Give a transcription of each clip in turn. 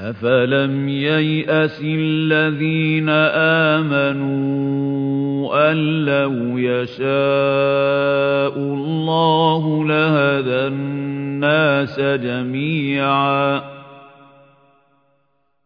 أفلم ييأس الذين آمنوا أن لو يشاء الله لهدى الناس جميعا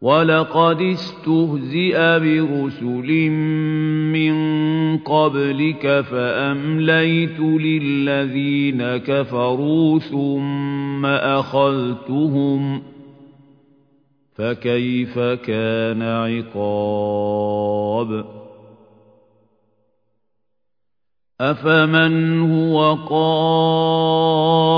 ولقد استهزئ برسل من قبلك فأمليت للذين كفروا ثم أخذتهم فكيف كان عقاب أفمن هو قائم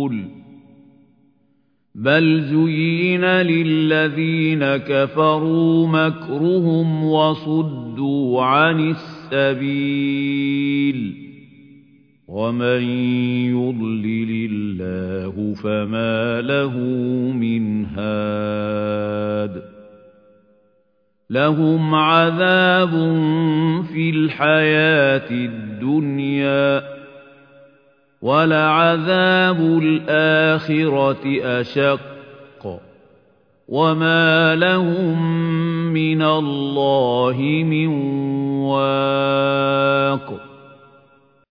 بَلْ زُيِّنَ لِلَّذِينَ كَفَرُوا مَكْرُهُمْ وَصُدُّوا عَنِ السَّبِيلِ ومن يضلل الله فما له من هاد لهم عذاب في الحياة الدنيا ولعذاب الآخرة أشق وما لهم من الله من واق